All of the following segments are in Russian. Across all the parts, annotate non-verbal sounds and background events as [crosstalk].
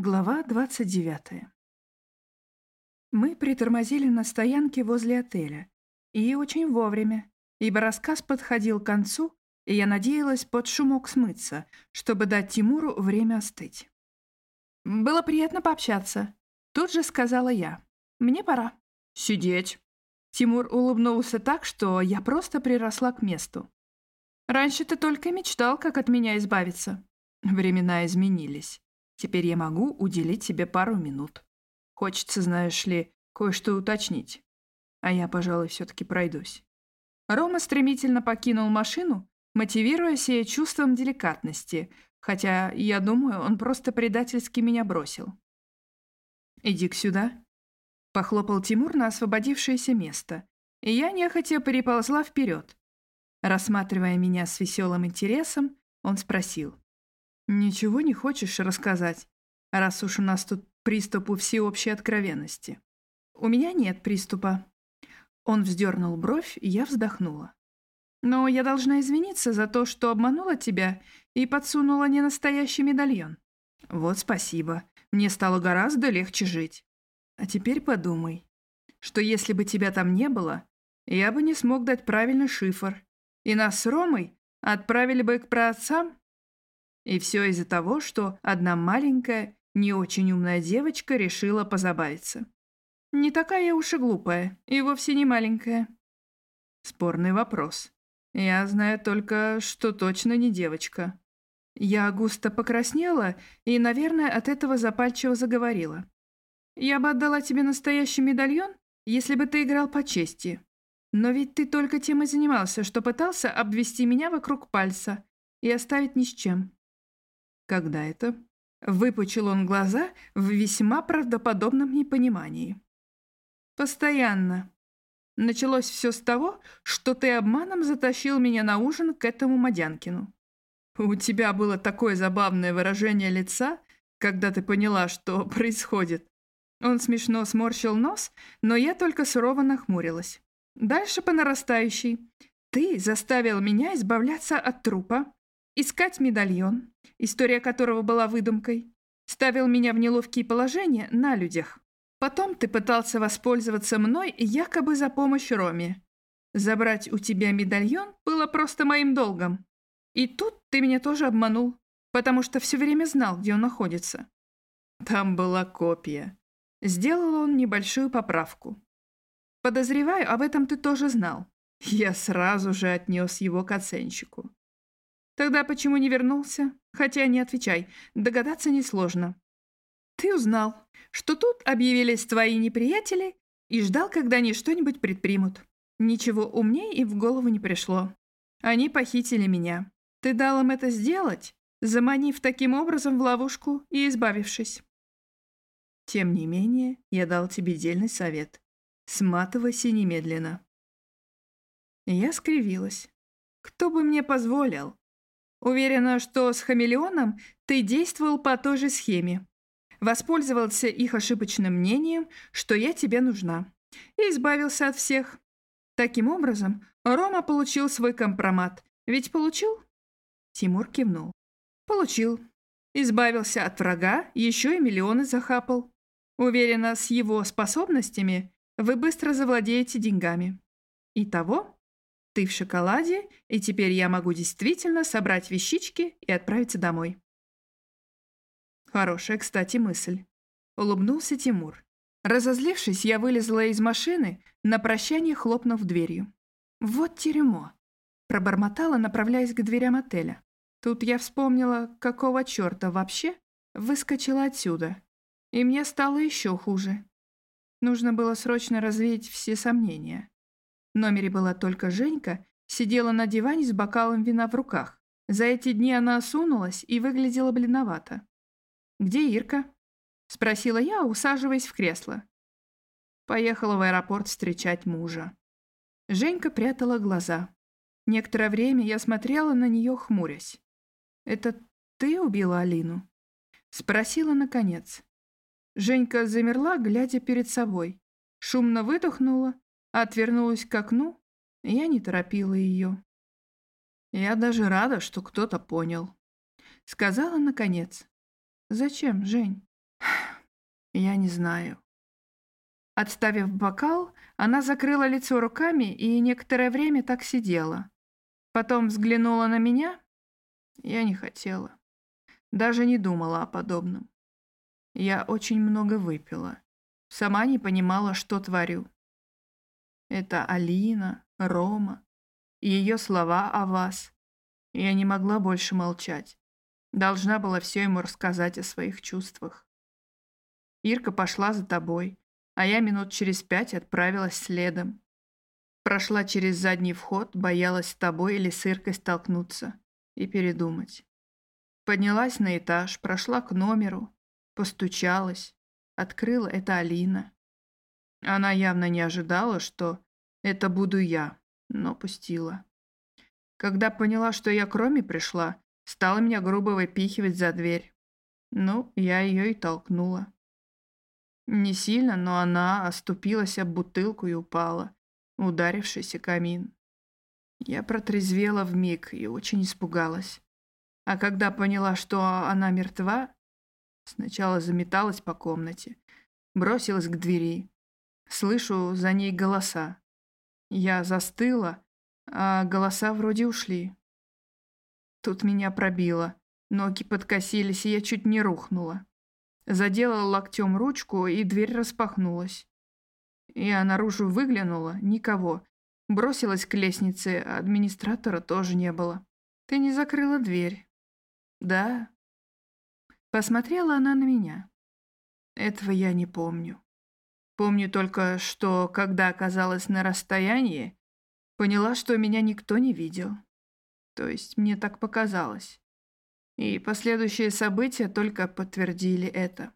Глава 29. Мы притормозили на стоянке возле отеля. И очень вовремя, ибо рассказ подходил к концу, и я надеялась под шумок смыться, чтобы дать Тимуру время остыть. «Было приятно пообщаться», — тут же сказала я. «Мне пора». «Сидеть». Тимур улыбнулся так, что я просто приросла к месту. «Раньше ты только мечтал, как от меня избавиться». Времена изменились. Теперь я могу уделить тебе пару минут. Хочется, знаешь ли, кое-что уточнить. А я, пожалуй, все-таки пройдусь. Рома стремительно покинул машину, мотивируя сие чувством деликатности, хотя, я думаю, он просто предательски меня бросил. «Иди-ка сюда», — похлопал Тимур на освободившееся место, и я нехотя переползла вперед. Рассматривая меня с веселым интересом, он спросил. «Ничего не хочешь рассказать, раз уж у нас тут приступ у всеобщей откровенности?» «У меня нет приступа». Он вздернул бровь, и я вздохнула. «Но я должна извиниться за то, что обманула тебя и подсунула ненастоящий медальон». «Вот спасибо. Мне стало гораздо легче жить. А теперь подумай, что если бы тебя там не было, я бы не смог дать правильный шифр, и нас с Ромой отправили бы к праотцам и все из-за того, что одна маленькая, не очень умная девочка решила позабавиться. Не такая уж и глупая, и вовсе не маленькая. Спорный вопрос. Я знаю только, что точно не девочка. Я густо покраснела и, наверное, от этого запальчиво заговорила. Я бы отдала тебе настоящий медальон, если бы ты играл по чести. Но ведь ты только тем и занимался, что пытался обвести меня вокруг пальца и оставить ни с чем. «Когда это?» Выпучил он глаза в весьма правдоподобном непонимании. «Постоянно. Началось все с того, что ты обманом затащил меня на ужин к этому Мадянкину. У тебя было такое забавное выражение лица, когда ты поняла, что [laughs] происходит. Он смешно сморщил нос, но я только сурово нахмурилась. Дальше по нарастающей. Ты заставил меня избавляться от трупа, искать медальон, история которого была выдумкой, ставил меня в неловкие положения на людях. Потом ты пытался воспользоваться мной якобы за помощь Роме. Забрать у тебя медальон было просто моим долгом. И тут ты меня тоже обманул, потому что все время знал, где он находится. Там была копия. Сделал он небольшую поправку. Подозреваю, об этом ты тоже знал. Я сразу же отнес его к оценщику. Тогда почему не вернулся? Хотя не отвечай, догадаться несложно. Ты узнал, что тут объявились твои неприятели и ждал, когда они что-нибудь предпримут. Ничего умнее и в голову не пришло. Они похитили меня. Ты дал им это сделать, заманив таким образом в ловушку и избавившись. Тем не менее, я дал тебе дельный совет. Сматывайся немедленно. Я скривилась. Кто бы мне позволил? Уверена, что с хамелеоном ты действовал по той же схеме. Воспользовался их ошибочным мнением, что я тебе нужна, и избавился от всех. Таким образом, Рома получил свой компромат. Ведь получил? Тимур кивнул. Получил. Избавился от врага, еще и миллионы захапал. Уверена, с его способностями вы быстро завладеете деньгами. Итого ты в шоколаде, и теперь я могу действительно собрать вещички и отправиться домой. Хорошая, кстати, мысль. Улыбнулся Тимур. Разозлившись, я вылезла из машины, на прощание хлопнув дверью. «Вот тюрьмо!» Пробормотала, направляясь к дверям отеля. Тут я вспомнила, какого черта вообще выскочила отсюда. И мне стало еще хуже. Нужно было срочно развеять все сомнения. В номере была только Женька, сидела на диване с бокалом вина в руках. За эти дни она осунулась и выглядела бледновато. «Где Ирка?» — спросила я, усаживаясь в кресло. Поехала в аэропорт встречать мужа. Женька прятала глаза. Некоторое время я смотрела на нее, хмурясь. «Это ты убила Алину?» Спросила наконец. Женька замерла, глядя перед собой. Шумно выдохнула Отвернулась к окну, я не торопила ее. Я даже рада, что кто-то понял. Сказала наконец. «Зачем, Жень?» [sighs] Я не знаю. Отставив бокал, она закрыла лицо руками и некоторое время так сидела. Потом взглянула на меня. Я не хотела. Даже не думала о подобном. Я очень много выпила. Сама не понимала, что творю. Это Алина, Рома, ее слова о вас. Я не могла больше молчать. Должна была все ему рассказать о своих чувствах. Ирка пошла за тобой, а я минут через пять отправилась следом. Прошла через задний вход, боялась с тобой или с Иркой столкнуться и передумать. Поднялась на этаж, прошла к номеру, постучалась. Открыла это Алина. Она явно не ожидала, что это буду я, но пустила. Когда поняла, что я кроме пришла, стала меня грубо выпихивать за дверь. Ну, я ее и толкнула. Не сильно, но она оступилась об бутылку и упала, ударившись о камин. Я протрезвела в миг и очень испугалась. А когда поняла, что она мертва, сначала заметалась по комнате, бросилась к двери. Слышу за ней голоса. Я застыла, а голоса вроде ушли. Тут меня пробило. Ноги подкосились, и я чуть не рухнула. Заделала локтем ручку, и дверь распахнулась. Я наружу выглянула, никого. Бросилась к лестнице, администратора тоже не было. Ты не закрыла дверь. Да. Посмотрела она на меня. Этого я не помню. Помню только, что, когда оказалась на расстоянии, поняла, что меня никто не видел. То есть мне так показалось. И последующие события только подтвердили это.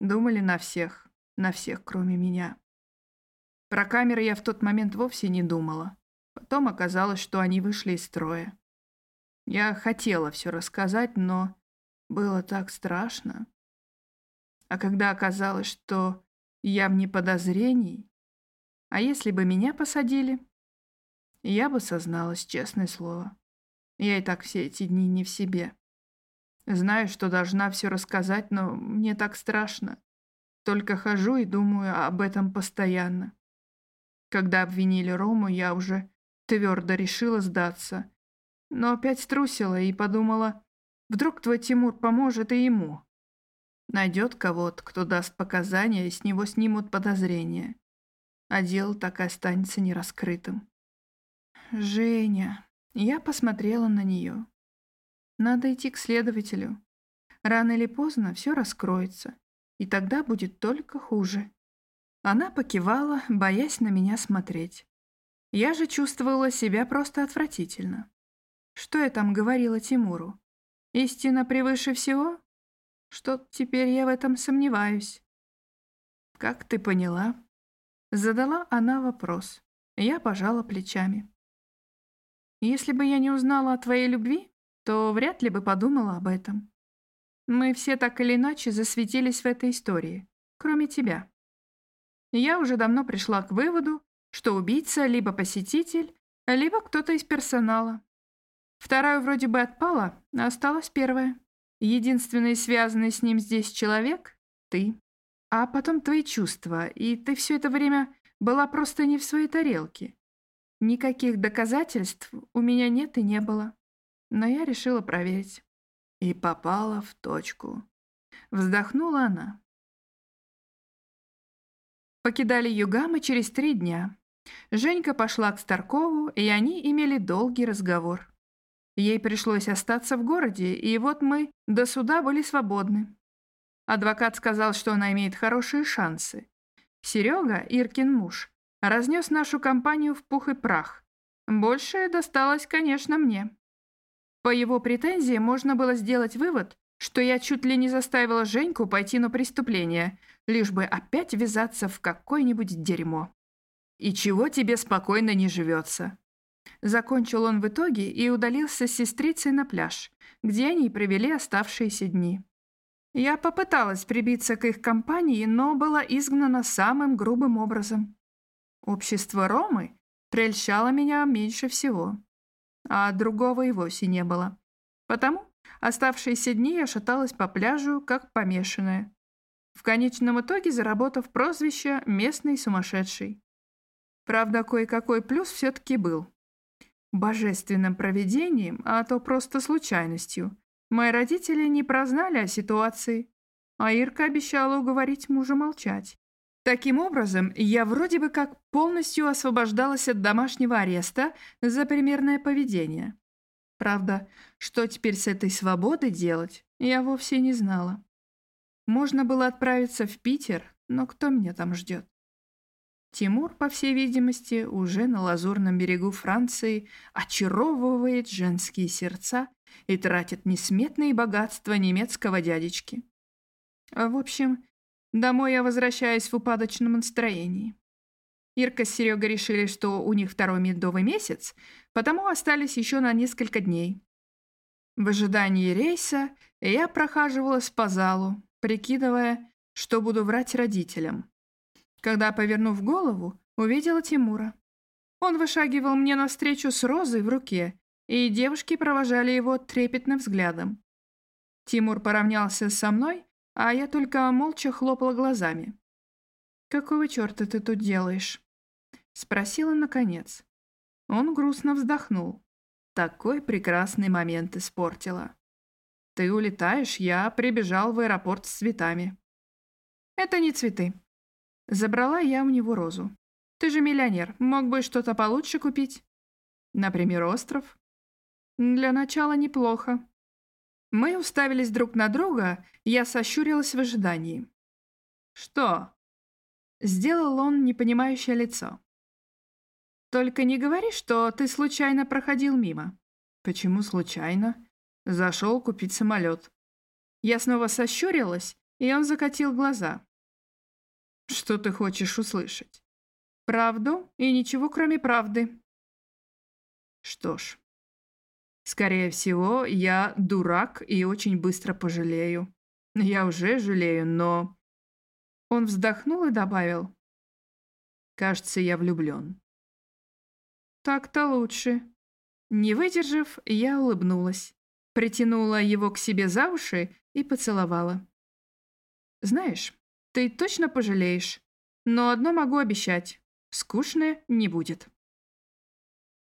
Думали на всех, на всех, кроме меня. Про камеры я в тот момент вовсе не думала. Потом оказалось, что они вышли из строя. Я хотела все рассказать, но было так страшно. А когда оказалось, что я вне подозрений. А если бы меня посадили? Я бы созналась, честное слово. Я и так все эти дни не в себе. Знаю, что должна все рассказать, но мне так страшно. Только хожу и думаю об этом постоянно. Когда обвинили Рому, я уже твердо решила сдаться. Но опять струсила и подумала, вдруг твой Тимур поможет и ему. Найдет кого-то, кто даст показания, и с него снимут подозрения. А дело так и останется нераскрытым. Женя. Я посмотрела на нее. Надо идти к следователю. Рано или поздно все раскроется, и тогда будет только хуже. Она покивала, боясь на меня смотреть. Я же чувствовала себя просто отвратительно. Что я там говорила Тимуру? Истина превыше всего? Что теперь я в этом сомневаюсь. Как ты поняла? Задала она вопрос. Я пожала плечами. Если бы я не узнала о твоей любви, то вряд ли бы подумала об этом. Мы все так или иначе засветились в этой истории, кроме тебя. Я уже давно пришла к выводу, что убийца либо посетитель, либо кто-то из персонала. Вторая вроде бы отпала, а осталась первая. Единственный связанный с ним здесь человек — ты. А потом твои чувства, и ты все это время была просто не в своей тарелке. Никаких доказательств у меня нет и не было. Но я решила проверить. И попала в точку. Вздохнула она. Покидали Югамы через три дня. Женька пошла к Старкову, и они имели долгий разговор. Ей пришлось остаться в городе, и вот мы до суда были свободны. Адвокат сказал, что она имеет хорошие шансы. Серега, Иркин муж, разнес нашу компанию в пух и прах. Большее досталось, конечно, мне. По его претензии можно было сделать вывод, что я чуть ли не заставила Женьку пойти на преступление, лишь бы опять ввязаться в какое-нибудь дерьмо. И чего тебе спокойно не живется? Закончил он в итоге и удалился с сестрицей на пляж, где они провели оставшиеся дни. Я попыталась прибиться к их компании, но была изгнана самым грубым образом. Общество Ромы прельщало меня меньше всего, а другого и вовсе не было. Потому оставшиеся дни я шаталась по пляжу, как помешанная. в конечном итоге заработав прозвище «местный сумасшедший». Правда, кое-какой плюс все-таки был. Божественным проведением, а то просто случайностью. Мои родители не прознали о ситуации, а Ирка обещала уговорить мужа молчать. Таким образом, я вроде бы как полностью освобождалась от домашнего ареста за примерное поведение. Правда, что теперь с этой свободой делать, я вовсе не знала. Можно было отправиться в Питер, но кто меня там ждет? Тимур, по всей видимости, уже на лазурном берегу Франции очаровывает женские сердца и тратит несметные богатства немецкого дядечки. В общем, домой я возвращаюсь в упадочном настроении. Ирка с Серегой решили, что у них второй медовый месяц, потому остались еще на несколько дней. В ожидании рейса я прохаживалась по залу, прикидывая, что буду врать родителям. Когда, повернув голову, увидела Тимура. Он вышагивал мне навстречу с розой в руке, и девушки провожали его трепетным взглядом. Тимур поравнялся со мной, а я только молча хлопала глазами. «Какого черта ты тут делаешь?» Спросила наконец. Он грустно вздохнул. Такой прекрасный момент испортила. «Ты улетаешь, я прибежал в аэропорт с цветами». «Это не цветы», Забрала я у него розу. Ты же миллионер, мог бы что-то получше купить. Например, остров. Для начала неплохо. Мы уставились друг на друга, я сощурилась в ожидании. «Что?» Сделал он непонимающее лицо. «Только не говори, что ты случайно проходил мимо». «Почему случайно?» Зашел купить самолет. Я снова сощурилась, и он закатил глаза. Что ты хочешь услышать? Правду и ничего, кроме правды. Что ж, скорее всего, я дурак и очень быстро пожалею. Я уже жалею, но... Он вздохнул и добавил. Кажется, я влюблен. Так-то лучше. Не выдержав, я улыбнулась, притянула его к себе за уши и поцеловала. Знаешь, ты точно пожалеешь. Но одно могу обещать. Скучное не будет.